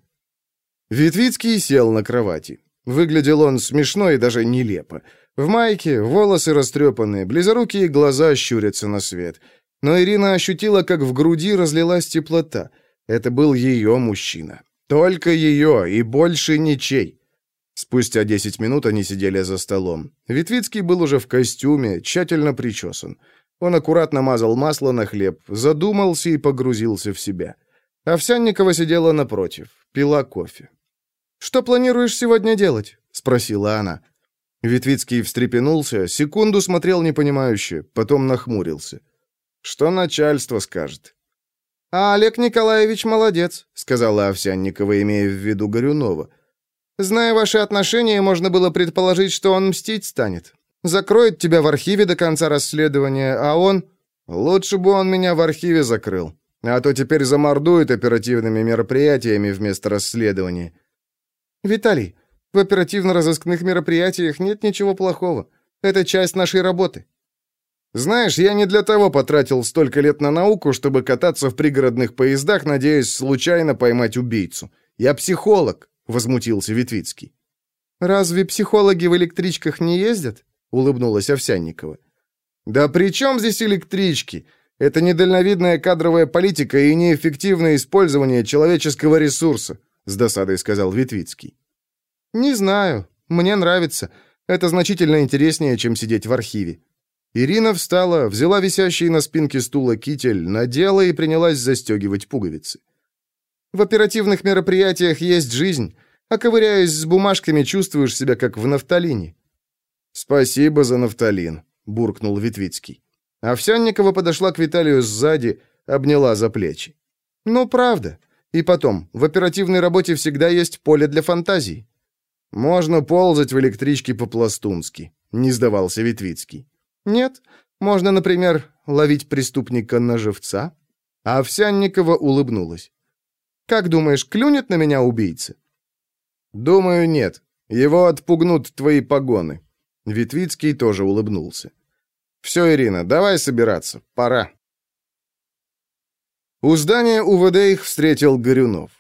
Витвицкий сел на кровати. Выглядел он смешно и даже нелепо. В майке, волосы растрепанные, близорукие глаза щурятся на свет. Но Ирина ощутила, как в груди разлилась теплота. Это был ее мужчина. Только ее и больше ничей. Спустя десять минут они сидели за столом. Витвицкий был уже в костюме, тщательно причесан. Он аккуратно мазал масло на хлеб, задумался и погрузился в себя. Овсянникова сидела напротив, пила кофе. «Что планируешь сегодня делать?» — спросила она. Витвицкий встрепенулся, секунду смотрел непонимающе, потом нахмурился. «Что начальство скажет?» «А Олег Николаевич молодец», — сказала Овсянникова, имея в виду Горюнова. «Зная ваши отношения, можно было предположить, что он мстить станет. Закроет тебя в архиве до конца расследования, а он...» «Лучше бы он меня в архиве закрыл, а то теперь замордует оперативными мероприятиями вместо расследования». «Виталий, в оперативно-розыскных мероприятиях нет ничего плохого.
Это часть нашей работы».
«Знаешь, я не для того потратил столько лет на науку, чтобы кататься в пригородных поездах, надеясь случайно поймать убийцу. Я психолог», — возмутился Витвицкий.
«Разве психологи в электричках не ездят?» — улыбнулась Овсянникова.
«Да при чем здесь электрички? Это недальновидная кадровая политика и неэффективное использование человеческого ресурса», — с досадой сказал Витвицкий.
«Не знаю. Мне нравится. Это значительно интереснее, чем сидеть в архиве».
Ирина встала, взяла висящий на спинке стула китель, надела и принялась застегивать пуговицы.
«В оперативных мероприятиях есть жизнь, а ковыряясь с бумажками, чувствуешь себя как в нафталине».
«Спасибо за нафталин», — буркнул Витвицкий. Овсянникова подошла к Виталию сзади, обняла за плечи.
«Ну, правда. И потом, в оперативной работе всегда есть поле для фантазий».
«Можно ползать в электричке по-пластунски», — не сдавался Витвицкий.
«Нет. Можно, например, ловить преступника на живца».
А Овсянникова улыбнулась.
«Как думаешь, клюнет на меня убийца?»
«Думаю, нет. Его отпугнут твои погоны». Витвицкий тоже улыбнулся. «Все, Ирина, давай собираться. Пора». У здания УВД их встретил Горюнов.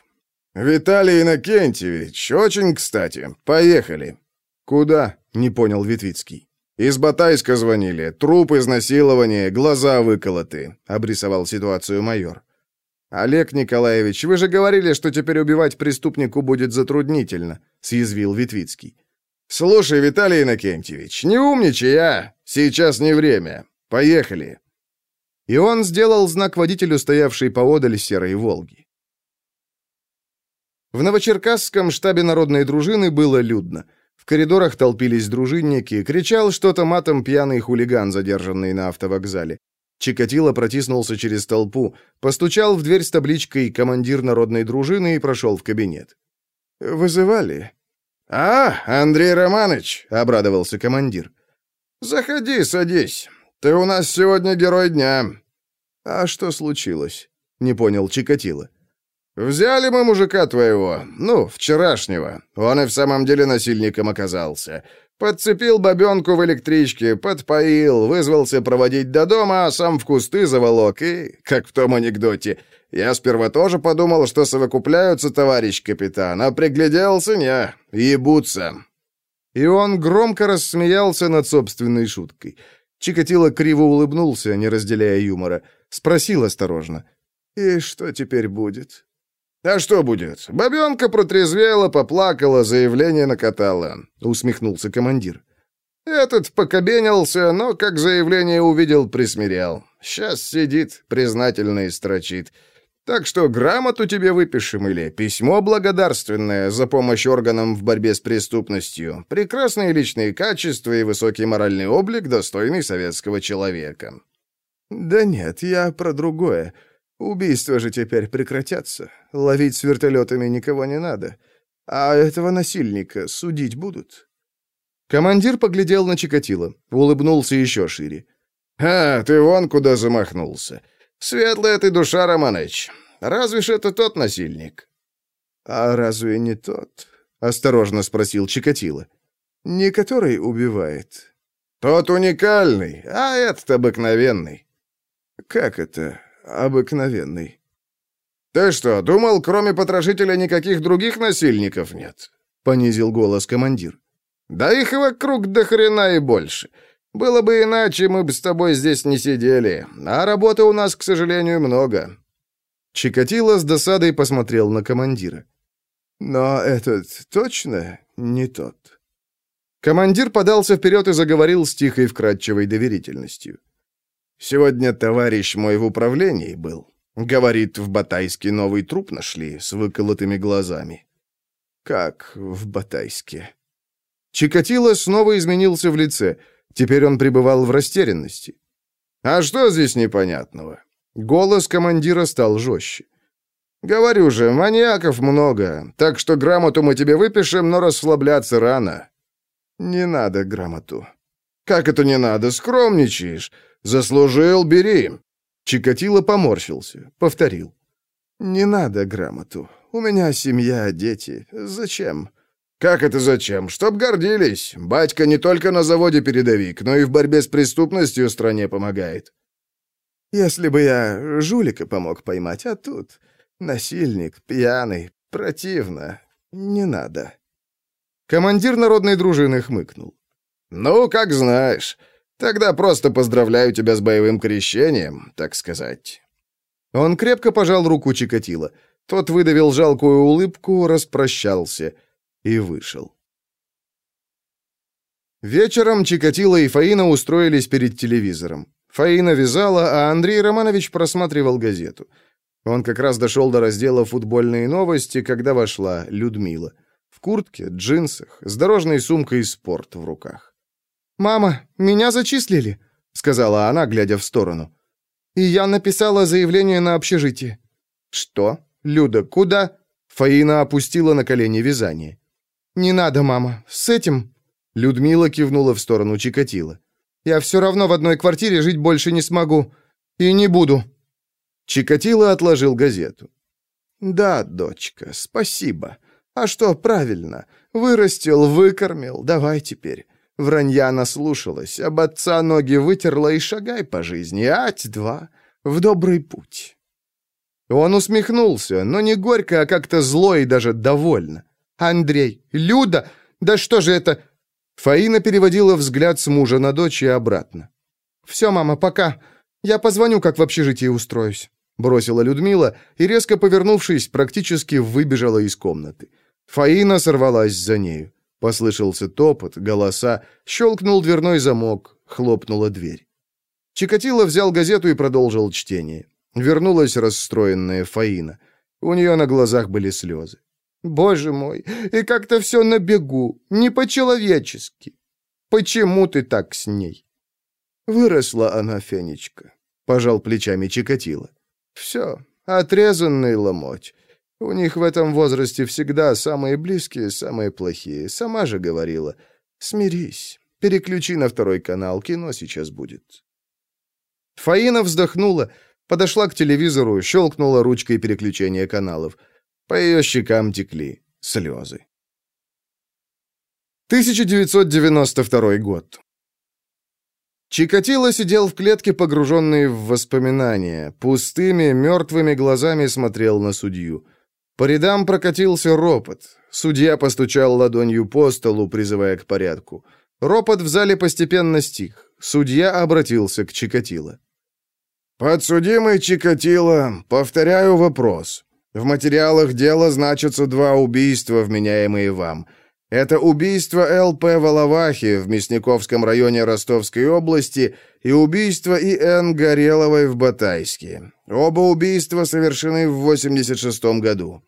«Виталий Иннокентьевич, очень кстати. Поехали». «Куда?» — не понял Витвицкий. «Из Батайска звонили. Труп, изнасилование, глаза выколоты», — обрисовал ситуацию майор. «Олег Николаевич, вы же говорили, что теперь убивать преступнику будет затруднительно», — съязвил Витвицкий. «Слушай, Виталий Иннокентьевич, не умничай, а! Сейчас не время. Поехали!» И он сделал знак водителю, стоявшей поодаль серой «Волги». В Новочеркасском штабе народной дружины было людно. В коридорах толпились дружинники, кричал что-то матом пьяный хулиган, задержанный на автовокзале. Чикатило протиснулся через толпу, постучал в дверь с табличкой «Командир народной дружины» и прошел в кабинет. «Вызывали?» «А, Андрей Романович!» — обрадовался командир. «Заходи, садись. Ты у нас сегодня герой дня». «А что случилось?» — не понял Чикатило. «Взяли мы мужика твоего, ну, вчерашнего. Он и в самом деле насильником оказался. Подцепил бабенку в электричке, подпоил, вызвался проводить до дома, а сам в кусты заволок и, как в том анекдоте, я сперва тоже подумал, что совокупляются, товарищ капитан, а пригляделся, не, ебутся». И он громко рассмеялся над собственной шуткой. Чикатило криво улыбнулся, не разделяя юмора. Спросил осторожно. «И что теперь будет?» «А что будет? Бабенка протрезвела, поплакала, заявление накатала», — усмехнулся командир. «Этот покобенился, но, как заявление увидел, присмирял. Сейчас сидит, признательно и строчит. Так что грамоту тебе выпишем или письмо благодарственное за помощь органам в борьбе с преступностью. Прекрасные личные качества и высокий моральный облик, достойный советского человека». «Да нет, я про другое. Убийства же теперь прекратятся. Ловить с вертолетами никого не надо. А этого насильника судить будут?» Командир поглядел на Чикатило, улыбнулся еще шире. «А, ты вон куда замахнулся. Светлая ты душа, Романыч. Разве ж это тот насильник?» «А разве не тот?» — осторожно спросил Чикатило. «Не который убивает?» «Тот уникальный, а этот обыкновенный». «Как это обыкновенный. «Ты что, думал, кроме потрошителя никаких других насильников нет?» — понизил голос командир. «Да их вокруг до хрена и больше. Было бы иначе, мы бы с тобой здесь не сидели. А работы у нас, к сожалению, много». Чикатило с досадой посмотрел на командира. «Но этот точно не тот». Командир подался вперед и заговорил с тихой вкрадчивой доверительностью. Сегодня товарищ мой в управлении был. Говорит, в Батайске новый труп нашли с выколотыми глазами. Как в Батайске? Чикатило снова изменился в лице. Теперь он пребывал в растерянности. А что здесь непонятного? Голос командира стал жестче. «Говорю же, маньяков много, так что грамоту мы тебе выпишем, но расслабляться рано». «Не надо грамоту». «Как это не надо? Скромничаешь. «Заслужил, бери!» Чикатило поморщился, повторил. «Не надо грамоту. У меня семья, дети. Зачем?
«Как это зачем? Чтоб гордились. Батька не только на заводе передовик, но и в борьбе с преступностью стране помогает».
«Если бы я жулика помог поймать, а тут насильник, пьяный, противно. Не надо».
Командир народной дружины хмыкнул.
«Ну, как знаешь. Тогда просто поздравляю тебя с боевым крещением, так сказать».
Он крепко пожал руку Чикатило. Тот выдавил жалкую улыбку, распрощался и вышел. Вечером Чикатило и Фаина устроились перед телевизором. Фаина вязала, а Андрей Романович просматривал газету. Он как раз дошел до раздела «Футбольные новости», когда вошла Людмила. В куртке, джинсах, с дорожной сумкой «Спорт» в руках. «Мама, меня зачислили», — сказала она, глядя в сторону. «И я написала заявление на общежитие». «Что? Люда, куда?» Фаина опустила на колени вязание. «Не надо, мама. С этим...» Людмила кивнула в сторону Чикатила. «Я все равно в одной квартире жить больше не смогу. И не буду». Чикатило отложил газету.
«Да, дочка, спасибо. А что, правильно. Вырастил, выкормил. Давай теперь. Вранья наслушалась, об отца ноги вытерла и шагай по жизни. Ать-два. В добрый путь».
Он усмехнулся, но не горько, а как-то зло и даже довольно. «Андрей! Люда! Да что же это...» Фаина переводила взгляд с мужа на дочь и обратно. «Все, мама, пока. Я позвоню, как в общежитии устроюсь», — бросила Людмила и, резко повернувшись, практически выбежала из комнаты. Фаина сорвалась за нею. Послышался топот, голоса, щелкнул дверной замок, хлопнула дверь. Чикатило взял газету и продолжил чтение. Вернулась расстроенная Фаина. У нее на глазах были слезы. «Боже мой, и как-то все на бегу, не по-человечески. Почему ты так с ней?»
«Выросла она, Фенечка», — пожал плечами Чикатило. «Все, отрезанный ломоть. У них в этом возрасте всегда самые близкие, самые плохие. Сама же говорила. Смирись, переключи на второй канал, кино сейчас будет».
Фаина вздохнула, подошла к телевизору, щелкнула ручкой переключения каналов. По ее щекам текли слезы. 1992 год. Чикатило сидел в клетке, погруженный в воспоминания. Пустыми, мертвыми глазами смотрел на судью. По рядам прокатился ропот. Судья постучал ладонью по столу, призывая к порядку. Ропот в зале постепенно стих. Судья обратился к Чикатило.
«Подсудимый Чикатило, повторяю вопрос. В материалах дела значатся два убийства, вменяемые вам. Это убийство Л.П. Воловахи в Мясниковском районе Ростовской области и убийство И.Н. Гореловой в Батайске. Оба убийства совершены в 86 году.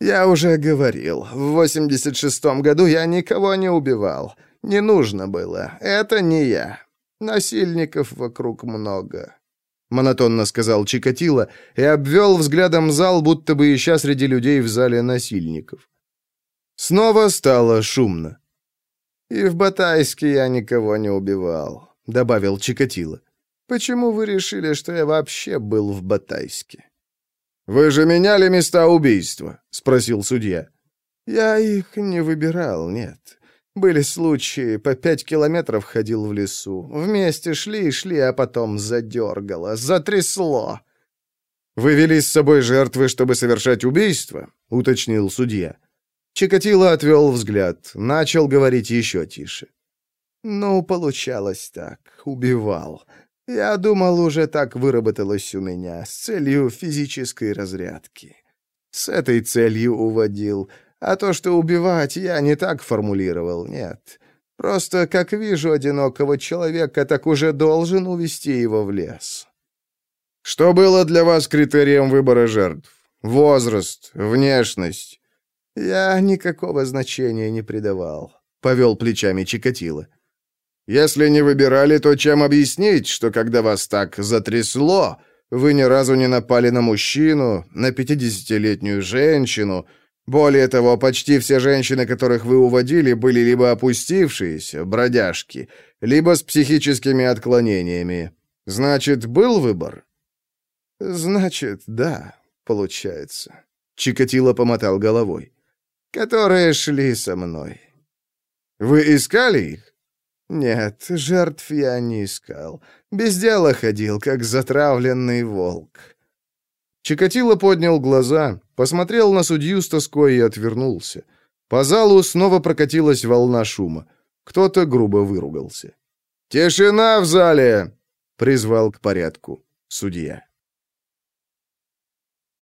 Я уже говорил, в 86 году я никого не убивал. Не нужно было. Это не я. Насильников вокруг много.
— монотонно сказал Чикатило и обвел взглядом зал, будто бы ища среди людей в зале насильников. Снова стало шумно.
«И в Батайске я никого не убивал», — добавил Чикатило. «Почему вы решили, что я вообще был в Батайске?»
«Вы же меняли места убийства?» — спросил судья.
«Я их не выбирал, нет. Были случаи, по пять километров ходил в лесу. Вместе шли и шли, а потом задергало, затрясло.
«Вы вели с собой жертвы, чтобы совершать убийство?» — уточнил судья. Чикатило отвел взгляд, начал говорить еще тише.
«Ну, получалось так. Убивал. Я думал, уже так выработалось у меня, с целью физической разрядки. С этой целью уводил. А то, что убивать, я не так формулировал, нет. Просто, как вижу одинокого человека, так уже должен увести его в лес.
Что было для вас критерием выбора жертв? Возраст, внешность?
Я никакого значения не придавал, повел плечами Чикатило.
Если не выбирали, то чем объяснить, что когда вас так затрясло, вы ни разу не напали на мужчину, на пятидесятилетнюю женщину, более того, почти все женщины, которых вы уводили, были либо опустившиеся, бродяжки, либо с психическими отклонениями. Значит, был выбор?
Значит, да, получается. Чикатило помотал головой. Которые шли со мной».
«Вы искали их?»
«Нет, жертв я не искал. Без дела ходил, как затравленный волк».
Чикатило поднял глаза, посмотрел на судью с тоской и отвернулся. По залу снова прокатилась волна шума. Кто-то грубо выругался. «Тишина в зале!» — призвал к порядку судья.